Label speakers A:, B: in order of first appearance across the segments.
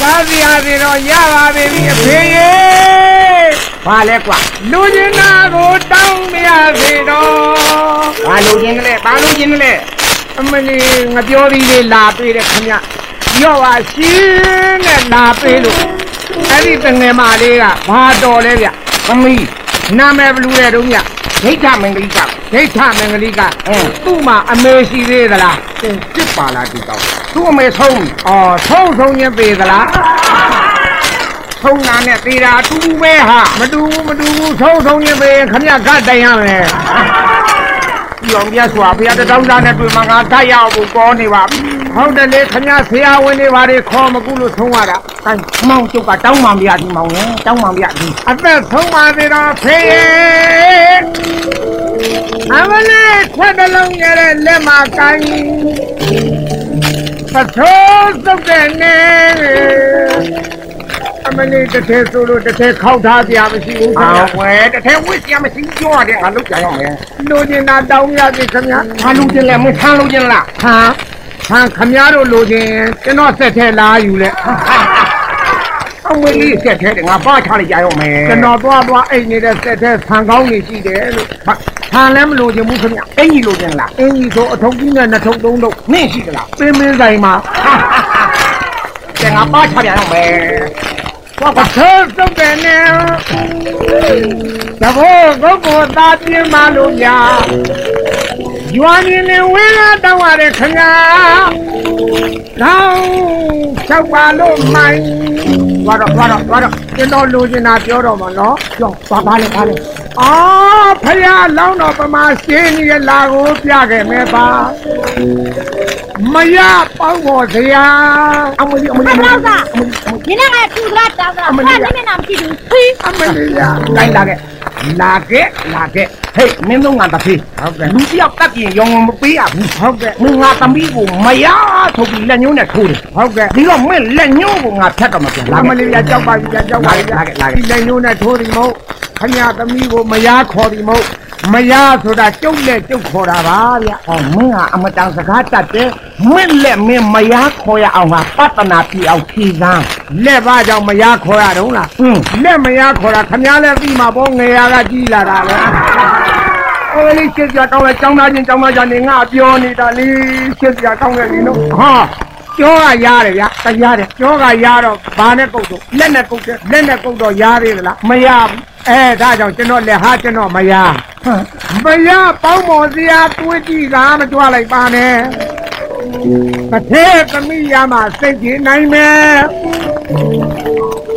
A: စားစရာတွေတော့ရပါပြီအဖေရေ
B: ဘာလဲကွာ
A: လူကျင်နာကိုတောင်းမရစေတော့
B: ဘာလို့ခြင်းကလေးဘာလို့ခြင်းကလေး
A: အမလီငါပြောပြီးလေလာပေးတယ်ခင်ဗျရော့ပါရှင်းနဲ့လာပေးလို့အဲ့ဒီတငယ်မလေးကဘာတော်လဲဗျ
B: သမီး
A: နာမည်ဘလူတဲ့တုံးဗျ
B: ဒိဋ္ဌမင်္ဂလိက
A: ဒိဋ္ဌမင်္ဂလိက
B: အင်း
A: သူ့မှာအမေရှိသေးသလား
B: စစ်ပါလားဒီတော့သူ့အမေဆုံး
A: အော်ထုံးထုံးချင်းပေးသလား
B: ဆုံးနာနဲ့သေးတာအတူတူပဲဟာ
A: မတူဘူးမတူဘူးထုံးထုံးချင်းပေးရင်ခင်ဗျကတိုင်ရမယ်
B: ဒီအောင်ပြဆိုဘုရားတတော်သားနဲ့တွေ့မှာငါတိုက်ရအောင်ကိုကောနေပါပြီ
A: ဟုတ်တယ်လေခင်ဗျဆရာဝန်တွေဘာတွေခေါ်မကူလို့ဆုံးရတာ
B: တိုင်မောင်ကျုပ်ကတောင်းမှမရဒီမောင်ရဲ့တောင်းမှမရဒီ
A: အသက်ဆုံးပါသေးတော့ဖေးရဲ့ အမလေးခွက်တစ်လုံးရတဲ့လက်မှာကိုင်းပထိုးစုပ်တဲ့နေအမလေးတစ်ထဲဆိုလို့တစ်ထဲခောက်ထားပြမရှိဘူးခင်
B: အာ
A: ဗျ
B: ဝဲတထဲဝစ်စရာမရှိပြောရတယ်ငါလုတ်ကြရအောင်မယ်
A: လူကျင်တာတောင်းရပြီခင်ဗျ
B: ဘာလို့ခြင်းလဲမဆန်းလို့ခြင်းလား
A: ဟာဟာခမည်းတော်လိုချင်ကျွန်တော်ဆက်ထဲလာယူလဲ
B: အမလေးဆက်ထဲငါပါချလိုက်ကြရအောင်မယ်
A: ကျွန်တော်သွားသွားအိတ်နေတဲ့ဆက်ထဲဆန်ကောင်းကြီးရှိတယ်လို့
B: ဘာ
A: ဆန်လည်းမလိုချင်ဘူးခင်ဗျ
B: အင်ကြီးလို့ခြင်းလား
A: အင်းကြီးဆိုအထုပ်ကြီးနဲ့နှစ်ထုပ်သုံးထုပ်
B: နင့်ရှိသလား
A: ပင်းမင်းဆိုင်မှာ
B: ကဲငါပါချပြရအောင်မယ်
A: ဘာကသောစုပ်တယ်နဲ့တဘောကိုကိုသားပြင်းမလို့များ ရွာနေနေဝင်းလာတောင်းရတဲ့ခင်ဗျာကောင်းလျှောက်ပါလို့မိုင်းသွားတော့သွားတော့သွားတော့ကျွန်တော်လိုချင်တာပြောတော့မှာနော်
B: ကြောက်ဘာဘာလဲဘာလဲ
A: အော်ဖယားလောင်းတော်ပမာရှင်းနေရလာကိုပြခဲ့မယ်ပါမရပေါင်းပေါ်စရာ
B: အမလေးအမ
C: မ
B: လေး
C: တော်ကနင်းနဲ့ကတူလားတောင်းတာဘာနဲ့မှမကြည့်ဘူးဟီး
A: အမလေးရ
B: တိုင်းလာခဲ့ လာခဲ့လာခဲ့ဟေးမင်းတို့ငါတဖေး
A: ဟုတ်ကဲ့
B: လူတယောက်တက်ပြင်ရောင်းမပေးရဘူး
A: ဟုတ်ကဲ့
B: မင်းငါသမီးကိုမရထုတ်ပြီးလက်ညှိုးနဲ့ထိုးတယ်
A: ဟုတ်ကဲ့
B: ဒီတော့မင်းလက်ညှိုးကိုငါဖြတ်တော့မပြန်လာ
A: အမလေးရကြောက်ပါပြီကြောက်ပါပြီ
B: လာခဲ့လာခဲ့
A: ဒီလက်ညိုးနဲ့ထိုးဒီမဟုတ်ခမရသမီးကိုမရခေါ်ဒီမဟုတ် မရဆိုတာကျုပ်နဲ့ကျုပ်ခေါ်တာပါဗျ
B: ဟောမင်းကအမတန်စကားတတ်တယ်မင်းလက်မင်းမရခေါ်ရအောင်ဟာပတနာပြအောင်ဖြေစမ်း
A: လက်ပါကြောင့်မရခေါ်ရတော့လား
B: อืม
A: လက်မရခေါ်တာခမရလည်းပြီးမှာပေါ့ငယ်ရကကြီးလာတာပဲအိုးလေးချစ်ကြတောင်းလဲចောင်းသားချင်းចောင်းသားချင်းနေငါပြောနေတာလေချစ်ကြတောင်းလဲလေနော်ဟာကျောကရတယ်ဗျတရားတယ်ကျောကရတော့ဘာနဲ့ကုတ်တော့လက်နဲ့ကုတ်တယ်လက်နဲ့ကုတ်တော့ရသေးသလားမရဘူးအဲဒါကြောင့်ကျွန်တော်လက်ဟာကျွန်တော်မရ
B: ဟ မ်
A: မရပေါင်းမော်စရာတွေးကြည့်တာမကြွလိုက်ပါနဲ့တစ်ထဲသမီးရမှာစိတ်ကြည်နိုင်မယ်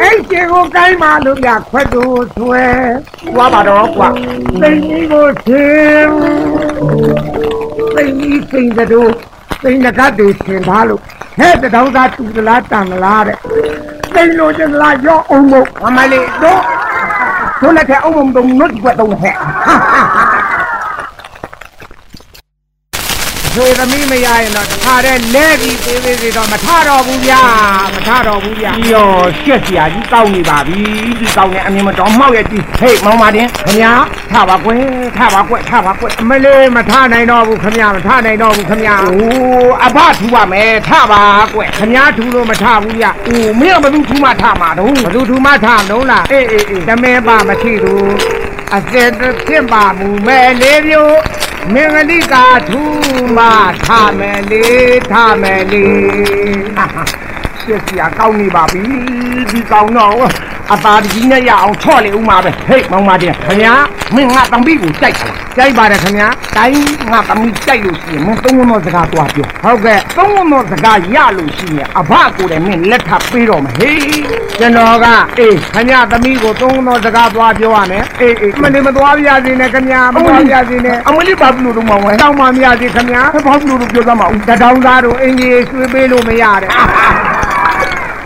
A: အဲ့ကျင်ကိုကိုင်းမှလို့ပြခွက်တို့ဆွဲ
B: သွားပါတော့ကွာ
A: စိတ်ကြီးကိုရှင်စိတ်ကြီးစိတ်တို့စိတ်ငကတ်တွေရှင်သားလို့ဟဲ့တတောင်းသားတူသလားတန်သလားတဲ့စိတ်လို့ကျင်လားရောအောင်မို့
B: အမလေးတော့ တို့လက်ထဲအုံမုံတုံနုတ်ကွ က်တုံးဟဲ့
A: ဆွေသမီးမရရင်တော့တခါတည်းလဲပြီးသေးသေးသေးတော့မထတော့ဘူးဗျာမထတော့ဘူးဗျာ
B: ဒီရောရှက်စရာကြီးကောင်းနေပါပြီဒီကောင်းနေအမြင်မတော်မှောက်ရဲ့ဒီဟေးမောင်ပါတင်ခင်ဗျာထပါကွယ်ထပါကွယ်ထပါကွယ်
A: အမလေးမထနိုင်တော့ဘူးခမရမထနိုင်တော့ဘူးခမရ
B: အိုးအဘထူပါမယ်ထပါကွယ်
A: ခမရထူလို့မထဘူးဗျ
B: အိုးမင်းကဘယ်သူထူမှထမှာတော့
A: ဘသူထူမထလုံးလားအေးအေးအေးတမဲပါမရှိဘူးအစက်ဖြစ်ပါမူမဲ့လေးမျိုး မင်္ဂလိကာထူမထမယ်လေးထမယ်လေး
B: ရှက်စရာကောင်းနေပါပြီဒီကောင်းတော့ အသာကြီးနဲ့ရအောင်ချော့လေဦးမှာပဲဟေးမောင်ပါတင်ခင်ဗျာမင်းငါတံပီကိုကြိုက်ခလား
A: ကြိုက်ပါတယ်ခမရ
B: တိုင်းငါသမီးကြိုက်လို့ရှိရင်မင်းသုံးဝန်းသောစကားတွားပြော
A: ဟုတ်ကဲ့
B: သုံးဝန်းသောစကားရလို့ရှိရင်အဘကိုလည်းမင်းလက်ထပ်ပေးတော့မဟေး
A: ကျွန်တော်ကအေးခမရသမီးကိုသုံးသောစကားသွားပြောရမယ်အေးအေးမလေးမသွားပြရစေနဲ့ခမရမသွားပြရစေနဲ့
B: အမလေးဘာဖြစ်လို့တော့မဝဲ
A: တောင်းမှမရစေခမရ
B: ဘာဖြစ်လို့တော့ပြောသားမအောင်
A: တထောင်သားတို့အင်ကြီးရွှေပေးလို့မရတဲ့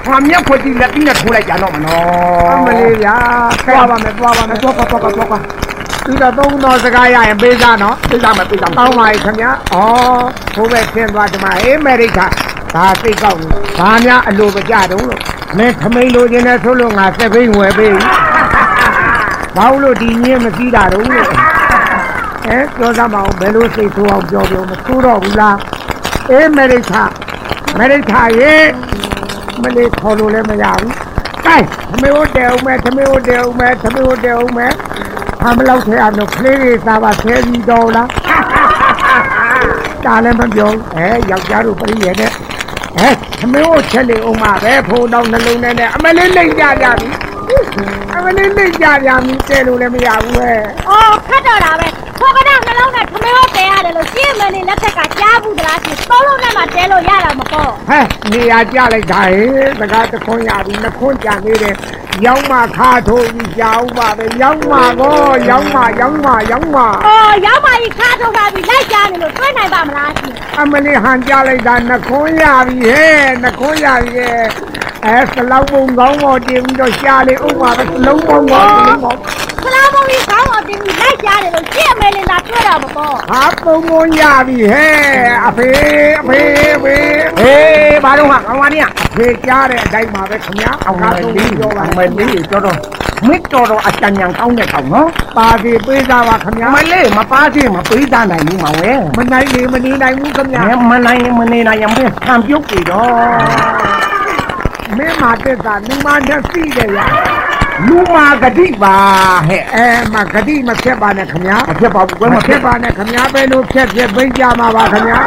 B: ငါမျက်ခွက်ကြီးလက်ပြီးနဲ့ထိုးလိုက်ကြတော့မနော်
A: အမလေးဗျာသွားပါမယ်သွားပါမယ်
B: တော့တော့တော့တော့
A: သူတော့သုံးတော်စကားရရင်ပေးစားနော်
B: ပြေးသားမယ်ပြေးသားမယ်
A: တောင်းပါရဲ့ခင်ဗျာဩဘိုးပဲဆင်းသွားဒီမှာအေးမေရိကဒါစိတ်ကောက်နေဘာများအလိုမကြတုံးလို့မင်းခမိန်လိုချင်တဲ့ဆိုလို့ငါစက်ဘိန်းဝယ်ပေးဘာလို့ဒီညင်းမစည်းတာတုံးလို့အဲပြောစမ်းပါဦးဘယ်လိုစိတ်ဆိုးအောင်ပြောပြောမဆိုးတော့ဘူးလားအေးမေရိကမေရိကရဲ့ မလေးခေါ်လို့လည်းမရဘူးကဲသမီးတို့တဲအောင်မဲသမီးတို့တဲအောင်မဲသမီးတို့တဲအောင်မဲအမလောက်ထဲအောင်လို့ကလေးတွေသာပါဆဲပြီးတော့လားဒါလည်းမပြောအဲယောက်ျားတို့ပြည့်ရဲ့တဲ့အဲသမီးတို့ချက်လေအောင်မပဲဖိုးတော့နှလုံးနဲ့နဲ့အမလေးလိမ့်ကြကြပြီအမလေးလိမ့်ကြကြပြီတဲလို့လည်းမရဘူးဟဲ့
C: အော်ခတ်တော့တာပဲခေါကနာနှလုံးနဲ့ထမင်းတဲရတယ်လို့ရှင်းမနေလက်ထက်ကကြားဘူးသလားရှင်သုံးလုံးနဲ့မှ တဲလို့ရတာမပေါ့
A: ဟဲ့နေရာကြလိုက်တာဟဲ့စကားတခွန်းရပြီနှခွန်းကြနေတယ်ရောင်းမခါထိုးပြီးကြောင်းပါပဲရောင်းမကောရောင်းမရောင်းမရောင်းမ
C: အော်ရောက်ပါကြီးခါထုတ်တာပြီးလိုက်ကြနေလို့တွေ့နိုင်ပါမလားရှင်
A: အမလေးဟန်ကြလိုက်တာနှခွန်းရပြီဟဲ့နှခွန်းရပြီဟဲ့အဲစလောက်ပုံကောင်းပေါ်တင်ပြီးတော့ရှာလေဥပမာပဲစလုံးပုံကောင်းပုံကောင်း
C: ခလာမုံကြီးခေါင်းအောင် တင်ပြီးလိုက်ကြတယ်လို့ရှင်းမနေလာတွေ့တာမပေါ့
A: ဟာပုံပုံရပြီဟဲ့အဖေအဖေအဖေ
B: ဟေးဘာတော့ဟာကောင်းပါနေရ
A: အဖေကြားတဲ့အတိုင်းပါပဲခင်ဗျာ
B: အောင်မ
A: ကားဆုံး
B: လေး
A: ပြောပါ
B: အောင်မလေးတော်တော်မစ်တော်တော်အကြံဉာဏ်ကောင်းတဲ့ကောင်နော်
A: ပါစီပေးစားပါခင်ဗျာ
B: မလေးမပါသေးမပေးသားနိုင်ဘူးမဝဲ
A: မနိုင်လေမနေနိုင်ဘူးခင်ဗျာ
B: မနိုင်မနေနိုင်ရင်ခံပြုတ်ပြီတော့
A: မင်းမာတက်တာလူမနဲ့စီးတယ်ရ
B: လူမာဂတိပါဟဲ့
A: အဲမဂတိမဖြတ်ပါနဲ့ခင်ဗျာ
B: မဖြစ်ပါဘူးကွယ်
A: မ
B: မ
A: ဖြ
B: ဖြစ်
A: တ်
B: ပါ
A: ပါနဲ့ခင်ဗျာပဲလို့ဖြတ်ဖြတ်ပိတ်ကြမှာပါခင်ဗျာ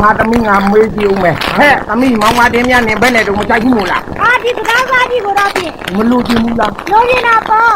B: ငါသမီးငါမေးကြည့်ဦးမယ်ဟဲ့သမီးမောင်မတင်မြနေဘယ်နဲ့တော့မကြိုက်ဘူးမို့လား
C: အာဒီစကားစားကြီးကိုတော့ဖြင့်
B: မလို့ချင်ဘူးလား
C: လုံးနေတာပေါ့